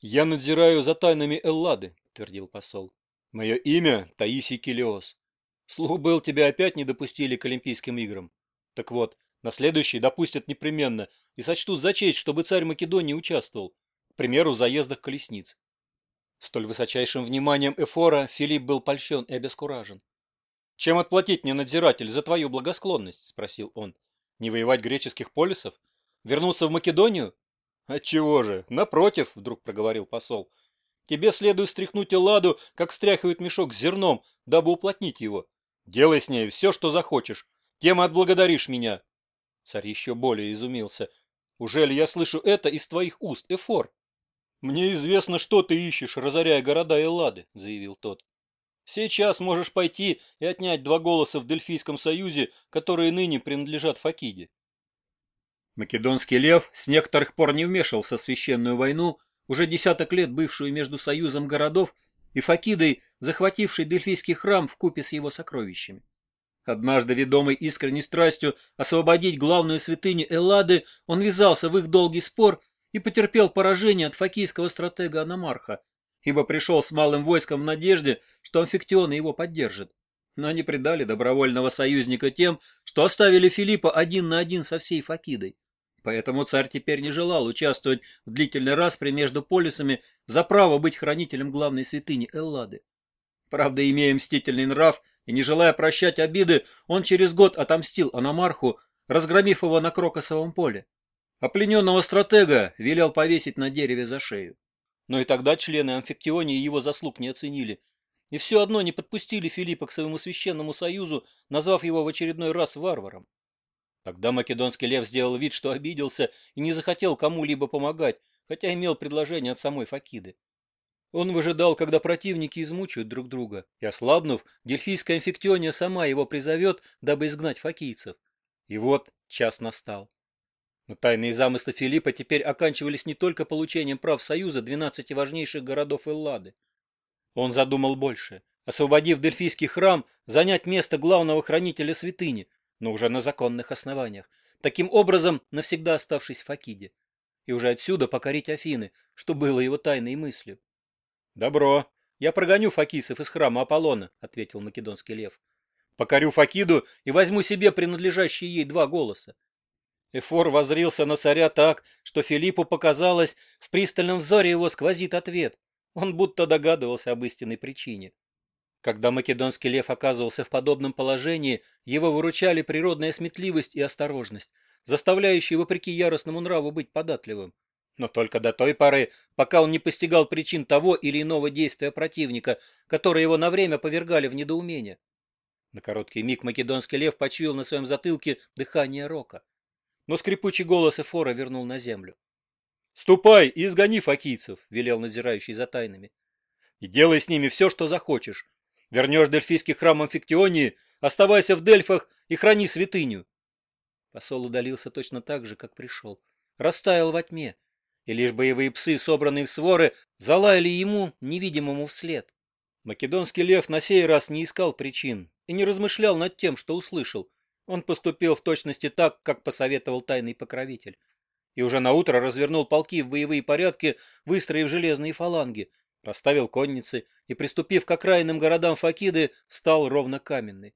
«Я надзираю за тайнами Эллады», — твердил посол. «Мое имя Таисий Келиос. Слух был, тебя опять не допустили к Олимпийским играм. Так вот, на следующий допустят непременно и сочтут за честь, чтобы царь Македонии участвовал, к примеру, в заездах колесниц». Столь высочайшим вниманием Эфора Филипп был польщен и обескуражен. «Чем отплатить мне, надзиратель, за твою благосклонность?» — спросил он. «Не воевать греческих полисов? Вернуться в Македонию? «Отчего а же? Напротив!» – вдруг проговорил посол. «Тебе следует стряхнуть Эладу, как стряхивает мешок с зерном, дабы уплотнить его. Делай с ней все, что захочешь. Тем и отблагодаришь меня». Царь еще более изумился. «Уже ли я слышу это из твоих уст, Эфор?» «Мне известно, что ты ищешь, разоряя города Эллады», – заявил тот. «Сейчас можешь пойти и отнять два голоса в Дельфийском союзе, которые ныне принадлежат Факиде. Македонский лев с некоторых пор не вмешивался в священную войну, уже десяток лет бывшую между союзом городов и Факидой, захватившей Дельфийский храм в купе с его сокровищами. Однажды, ведомый искренней страстью освободить главную святыню Эллады, он ввязался в их долгий спор и потерпел поражение от фокийского стратега Аномарха, ибо пришел с малым войском в надежде, что амфиктионы его поддержат. Но они предали добровольного союзника тем, что оставили Филиппа один на один со всей Факидой. Поэтому царь теперь не желал участвовать в длительной распре между полисами за право быть хранителем главной святыни Эллады. Правда, имея мстительный нрав и не желая прощать обиды, он через год отомстил Аномарху, разгромив его на Крокосовом поле. А плененного стратега велел повесить на дереве за шею. Но и тогда члены Амфиктионии его заслуг не оценили. И все одно не подпустили Филиппа к своему священному союзу, назвав его в очередной раз варваром. Тогда македонский лев сделал вид, что обиделся и не захотел кому-либо помогать, хотя имел предложение от самой Факиды. Он выжидал, когда противники измучают друг друга, и, ослабнув, дельфийская инфектиония сама его призовет, дабы изгнать факийцев. И вот час настал. Но тайные замыслы Филиппа теперь оканчивались не только получением прав Союза 12 важнейших городов Эллады. Он задумал больше. Освободив Дельфийский храм, занять место главного хранителя святыни – но уже на законных основаниях, таким образом навсегда оставшись в Факиде, и уже отсюда покорить Афины, что было его тайной мыслью. «Добро. Я прогоню факисов из храма Аполлона», — ответил македонский лев. «Покорю Факиду и возьму себе принадлежащие ей два голоса». Эфор возрился на царя так, что Филиппу показалось, в пристальном взоре его сквозит ответ. Он будто догадывался об истинной причине. Когда македонский лев оказывался в подобном положении, его выручали природная сметливость и осторожность, заставляющие, вопреки яростному нраву, быть податливым. Но только до той поры, пока он не постигал причин того или иного действия противника, которые его на время повергали в недоумение. На короткий миг македонский лев почуял на своем затылке дыхание рока. Но скрипучий голос Эфора вернул на землю. «Ступай и изгони фокийцев», — велел надзирающий за тайнами. «И делай с ними все, что захочешь, Вернешь дельфийский храм Амфиктионии, оставайся в Дельфах и храни святыню. Посол удалился точно так же, как пришел. Растаял во тьме, и лишь боевые псы, собранные в своры, залаяли ему, невидимому, вслед. Македонский лев на сей раз не искал причин и не размышлял над тем, что услышал. Он поступил в точности так, как посоветовал тайный покровитель. И уже наутро развернул полки в боевые порядки, выстроив железные фаланги — расставил конницы и, приступив к окраинным городам Факиды, стал ровно каменный.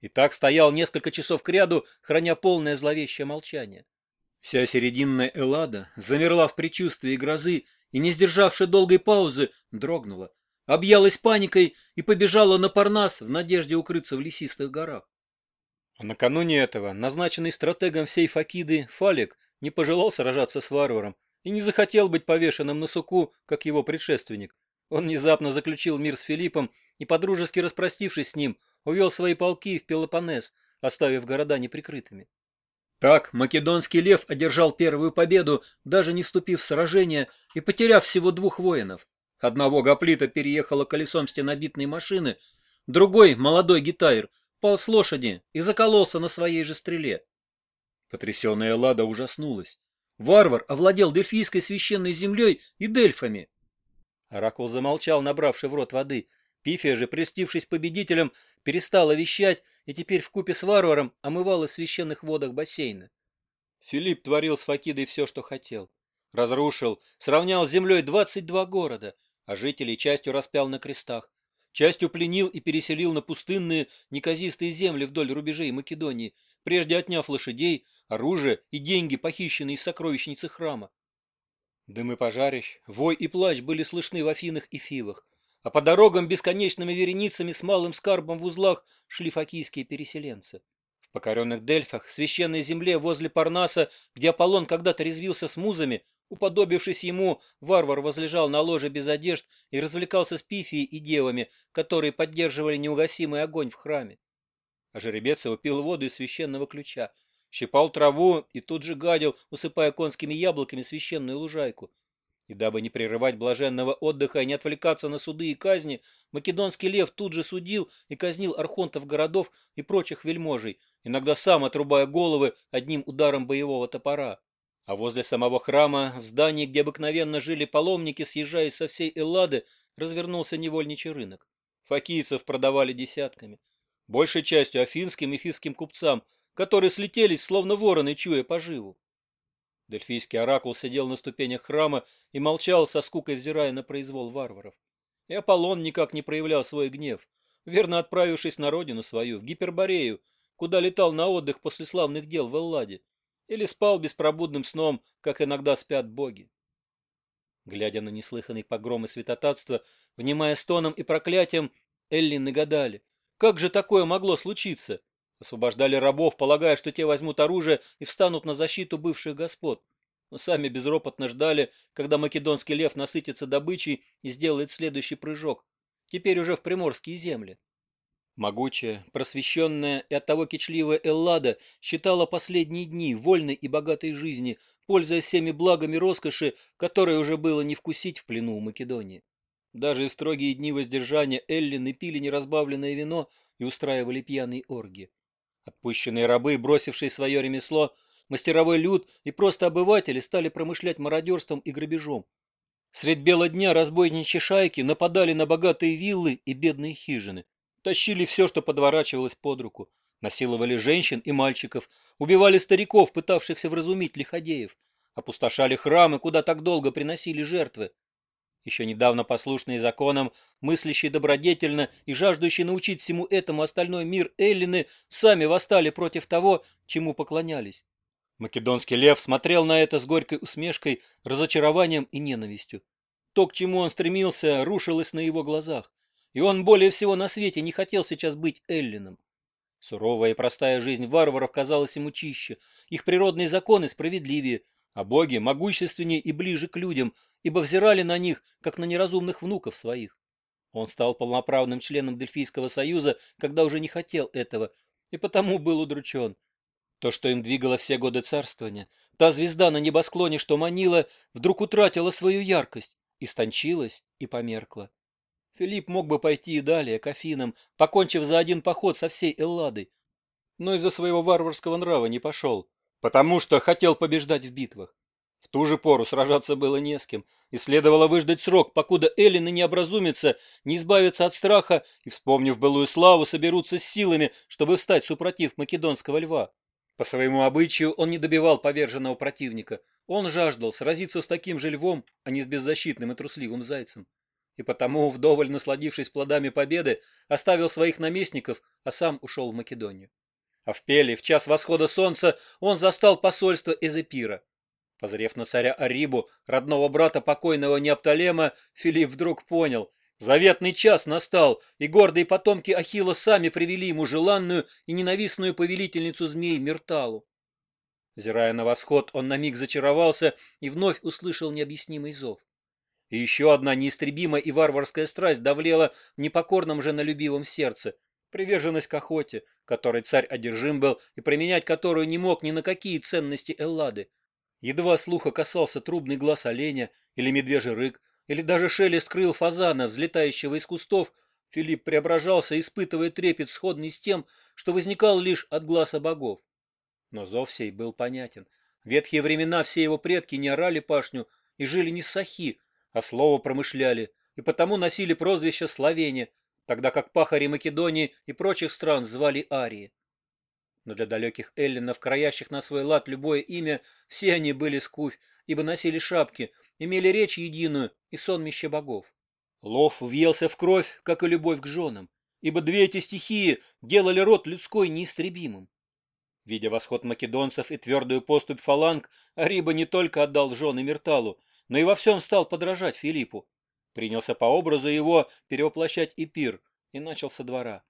И так стоял несколько часов кряду, храня полное зловещее молчание. Вся серединная Эллада замерла в предчувствии грозы и, не сдержавши долгой паузы, дрогнула, объялась паникой и побежала на Парнас в надежде укрыться в лесистых горах. А накануне этого назначенный стратегом всей Факиды Фалик не пожелал сражаться с варваром, и не захотел быть повешенным на суку, как его предшественник. Он внезапно заключил мир с Филиппом и, подружески распростившись с ним, увел свои полки в Пелопоннес, оставив города неприкрытыми. Так македонский лев одержал первую победу, даже не вступив в сражение и потеряв всего двух воинов. Одного гоплита переехало колесом стенобитной машины, другой, молодой гитайр, пал с лошади и закололся на своей же стреле. Потрясенная Лада ужаснулась. Варвар овладел дельфийской священной землей и дельфами. Оракул замолчал, набравший в рот воды. Пифия же, престившись победителем, перестала вещать и теперь вкупе с варваром омывалась в священных водах бассейна. Филипп творил с Факидой все, что хотел. Разрушил, сравнял с землей 22 города, а жителей частью распял на крестах, частью пленил и переселил на пустынные неказистые земли вдоль рубежей Македонии, прежде отняв лошадей, оружие и деньги, похищенные из сокровищницы храма. Дымы пожарищ, вой и плач были слышны в Афинах и Фивах, а по дорогам бесконечными вереницами с малым скарбом в узлах шли фокийские переселенцы. В покоренных Дельфах, священной земле возле Парнаса, где Аполлон когда-то резвился с музами, уподобившись ему, варвар возлежал на ложе без одежд и развлекался с пифией и девами, которые поддерживали неугасимый огонь в храме. А жеребец его пил воду из священного ключа — щипал траву и тут же гадил, усыпая конскими яблоками священную лужайку. И дабы не прерывать блаженного отдыха и не отвлекаться на суды и казни, македонский лев тут же судил и казнил архонтов городов и прочих вельможей, иногда сам отрубая головы одним ударом боевого топора. А возле самого храма, в здании, где обыкновенно жили паломники, съезжаясь со всей Эллады, развернулся невольничий рынок. Фокийцев продавали десятками. Большей частью афинским и фивским купцам – которые слетелись, словно вороны, чуя поживу. Дельфийский оракул сидел на ступенях храма и молчал, со скукой взирая на произвол варваров. И Аполлон никак не проявлял свой гнев, верно отправившись на родину свою, в Гиперборею, куда летал на отдых после славных дел в Элладе, или спал беспробудным сном, как иногда спят боги. Глядя на неслыханный погром и святотатство, внимая стоном и проклятием, Эллины гадали, как же такое могло случиться? Освобождали рабов, полагая, что те возьмут оружие и встанут на защиту бывших господ. Но сами безропотно ждали, когда македонский лев насытится добычей и сделает следующий прыжок, теперь уже в приморские земли. Могучая, просвещенная и оттого кичливая Эллада считала последние дни вольной и богатой жизни, пользуясь всеми благами роскоши, которые уже было не вкусить в плену у Македонии. Даже в строгие дни воздержания Эллины пили неразбавленное вино и устраивали пьяные оргии. Отпущенные рабы, бросившие свое ремесло, мастеровой люд и просто обыватели стали промышлять мародерством и грабежом. Средь бела дня разбойничьи шайки нападали на богатые виллы и бедные хижины, тащили все, что подворачивалось под руку, насиловали женщин и мальчиков, убивали стариков, пытавшихся вразумить лиходеев, опустошали храмы, куда так долго приносили жертвы. Еще недавно послушные законам, мыслящие добродетельно и жаждущие научить всему этому остальной мир Эллины, сами восстали против того, чему поклонялись. Македонский лев смотрел на это с горькой усмешкой, разочарованием и ненавистью. То, к чему он стремился, рушилось на его глазах, и он более всего на свете не хотел сейчас быть Эллином. Суровая и простая жизнь варваров казалась ему чище, их природные законы справедливее – а боги могущественнее и ближе к людям, ибо взирали на них, как на неразумных внуков своих. Он стал полноправным членом Дельфийского союза, когда уже не хотел этого, и потому был удручен. То, что им двигало все годы царствования, та звезда на небосклоне, что манила, вдруг утратила свою яркость, истончилась и померкла. Филипп мог бы пойти и далее, к Афинам, покончив за один поход со всей Элладой, но из-за своего варварского нрава не пошел. Потому что хотел побеждать в битвах. В ту же пору сражаться было не с кем, и следовало выждать срок, покуда Эллины не образумятся, не избавятся от страха и, вспомнив былую славу, соберутся с силами, чтобы встать супротив македонского льва. По своему обычаю он не добивал поверженного противника. Он жаждал сразиться с таким же львом, а не с беззащитным и трусливым зайцем. И потому, вдоволь насладившись плодами победы, оставил своих наместников, а сам ушел в Македонию. А В Пеле в час восхода солнца он застал посольство из Эпира. Позрев на царя Арибу, родного брата покойного Неоптолема, Филипп вдруг понял – Заветный час настал, и гордые потомки Ахила сами привели ему желанную и ненавистную повелительницу змей Мирталу. Взирая на восход, он на миг зачаровался и вновь услышал необъяснимый зов. И еще одна неистребимая и варварская страсть давлела в непокорном женолюбивом сердце – Приверженность к охоте, которой царь одержим был и применять которую не мог ни на какие ценности Эллады. Едва слуха касался трубный глаз оленя или медвежий рык, или даже шелест крыл фазана, взлетающего из кустов, Филипп преображался, испытывая трепет, сходный с тем, что возникал лишь от глаза богов. Но зов сей был понятен. В ветхие времена все его предки не орали пашню и жили не сахи, а слово промышляли, и потому носили прозвище «словене», тогда как пахари Македонии и прочих стран звали арии. Но для далеких эллинов, краящих на свой лад любое имя, все они были скуфь, ибо носили шапки, имели речь единую и сонмище богов. Лов въелся в кровь, как и любовь к женам, ибо две эти стихии делали род людской неистребимым. Видя восход македонцев и твердую поступь фаланг, Ариба не только отдал в жены Мирталу, но и во всем стал подражать Филиппу принялся по образу его перевоплощать эпир и начал со двора.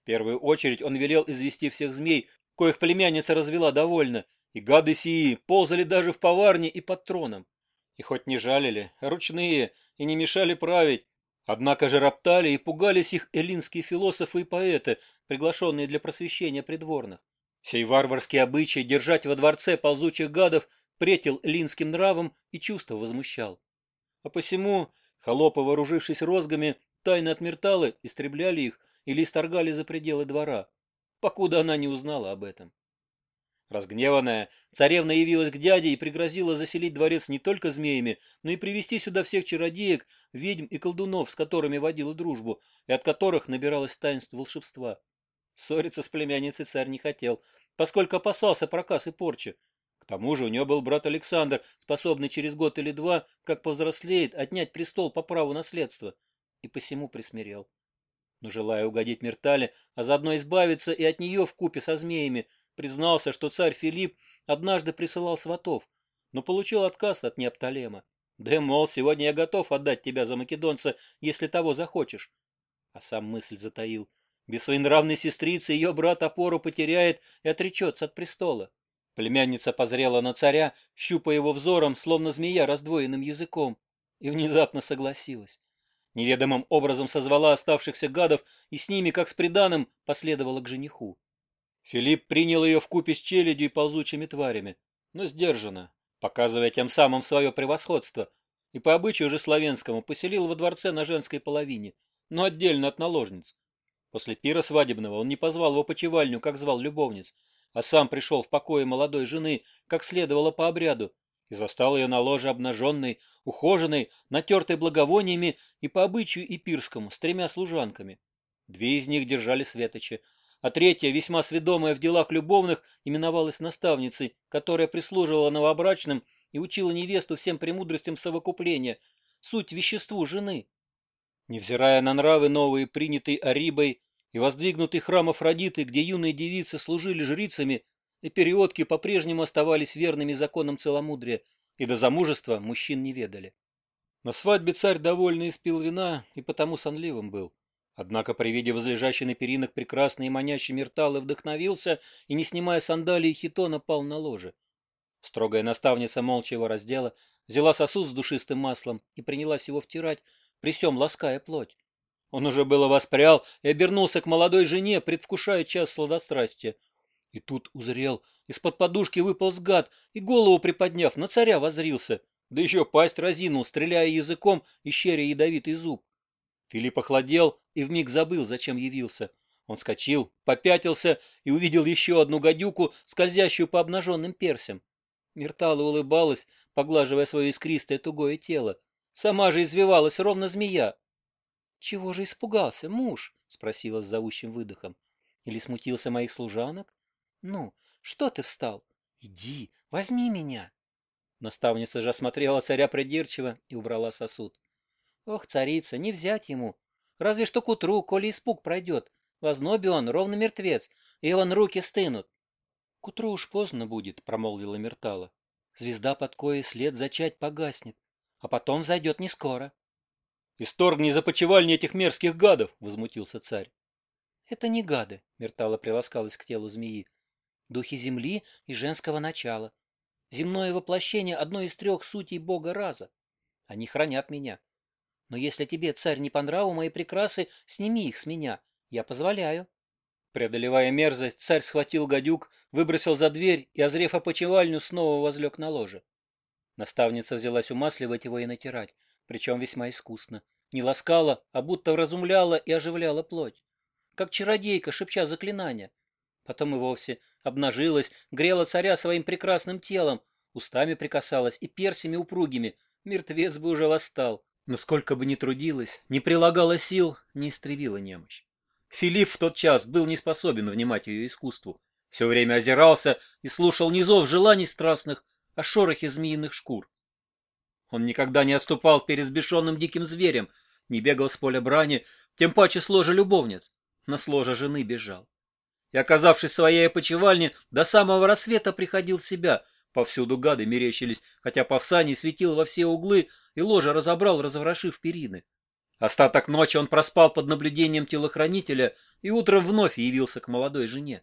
В первую очередь он велел извести всех змей, коих племянница развела довольно, и гады сии ползали даже в поварне и под троном. И хоть не жалили, ручные, и не мешали править, однако же роптали и пугались их эллинские философы и поэты, приглашенные для просвещения придворных. Сей варварский обычай держать во дворце ползучих гадов претил эллинским нравом и чувство возмущал. А посему Холопы, вооружившись розгами, тайно от Мирталы истребляли их или исторгали за пределы двора, покуда она не узнала об этом. Разгневанная, царевна явилась к дяде и пригрозила заселить дворец не только змеями, но и привести сюда всех чародеек, ведьм и колдунов, с которыми водила дружбу, и от которых набиралось таинство волшебства. Ссориться с племянницей царь не хотел, поскольку опасался проказ и порчи, тому же у нее был брат Александр, способный через год или два, как повзрослеет, отнять престол по праву наследства. И посему присмирел. Но желая угодить Мертале, а заодно избавиться и от нее в купе со змеями, признался, что царь Филипп однажды присылал сватов, но получил отказ от Неопталема. Да, мол, сегодня я готов отдать тебя за македонца, если того захочешь. А сам мысль затаил. Без своей нравной сестрицы ее брат опору потеряет и отречется от престола. Племянница позрела на царя, щупая его взором, словно змея раздвоенным языком, и внезапно согласилась. Неведомым образом созвала оставшихся гадов и с ними, как с приданым, последовала к жениху. Филипп принял ее в купе с челядью и ползучими тварями, но сдержанно, показывая тем самым свое превосходство, и по обычаю же славянскому поселил во дворце на женской половине, но отдельно от наложниц. После пира свадебного он не позвал в опочивальню, как звал любовниц, а сам пришел в покое молодой жены, как следовало по обряду, и застал ее на ложе обнаженной, ухоженной, натертой благовониями и по обычаю и пирскому с тремя служанками. Две из них держали светочи, а третья, весьма сведомая в делах любовных, именовалась наставницей, которая прислуживала новобрачным и учила невесту всем премудростям совокупления, суть веществу жены. Невзирая на нравы новые, принятые Арибой, и воздвигнутый храмов Родиты, где юные девицы служили жрицами, и периодки по-прежнему оставались верными законам целомудрия, и до замужества мужчин не ведали. На свадьбе царь довольно испил вина и потому сонливым был. Однако при виде возлежащей на перинах прекрасной и манящей мерталы вдохновился и, не снимая сандалии и хитона, пал на ложе. Строгая наставница молча его раздела, взяла сосуд с душистым маслом и принялась его втирать, при всем лаская плоть. Он уже было воспрял и обернулся к молодой жене, предвкушая час сладострастия. И тут узрел, из-под подушки выполз гад и, голову приподняв, на царя возрился. Да еще пасть разинул, стреляя языком и щеря ядовитый зуб. Филипп охладел и вмиг забыл, зачем явился. Он скочил, попятился и увидел еще одну гадюку, скользящую по обнаженным персям. Миртала улыбалась, поглаживая свое искристое тугое тело. Сама же извивалась ровно змея. «Чего же испугался, муж?» — спросила с зовущим выдохом. «Или смутился моих служанок?» «Ну, что ты встал? Иди, возьми меня!» Наставница же осмотрела царя придирчиво и убрала сосуд. «Ох, царица, не взять ему! Разве что к утру, коли испуг пройдет. В он ровно мертвец, и он руки стынут». «К утру уж поздно будет», — промолвила Мертала. «Звезда под кое след зачать погаснет, а потом взойдет не скоро. «Исторгни из опочивальни этих мерзких гадов!» — возмутился царь. «Это не гады», — Мертала приласкалась к телу змеи. «Духи земли и женского начала. Земное воплощение одной из трех сутей бога Раза. Они хранят меня. Но если тебе, царь, не по нраву мои прекрасы, сними их с меня. Я позволяю». Преодолевая мерзость, царь схватил гадюк, выбросил за дверь и, озрев опочивальню, снова возлег на ложе. Наставница взялась умасливать его и натирать причем весьма искусно. Не ласкала, а будто вразумляла и оживляла плоть. Как чародейка, шепча заклинания. Потом и вовсе обнажилась, грела царя своим прекрасным телом, устами прикасалась и персями упругими. Мертвец бы уже восстал. Но сколько бы ни трудилась, не прилагала сил, не истребила немощь. Филипп в тот час был не способен внимать ее искусству. Все время озирался и слушал низов желаний страстных, а шорохи змеиных шкур. Он никогда не отступал перед сбешенным диким зверем, не бегал с поля брани, тем паче с ложа любовниц, на с жены бежал. И, оказавшись в своей опочивальне, до самого рассвета приходил в себя. Повсюду гады мерещились, хотя Павсаний светил во все углы и ложа разобрал, разворошив перины. Остаток ночи он проспал под наблюдением телохранителя и утром вновь явился к молодой жене.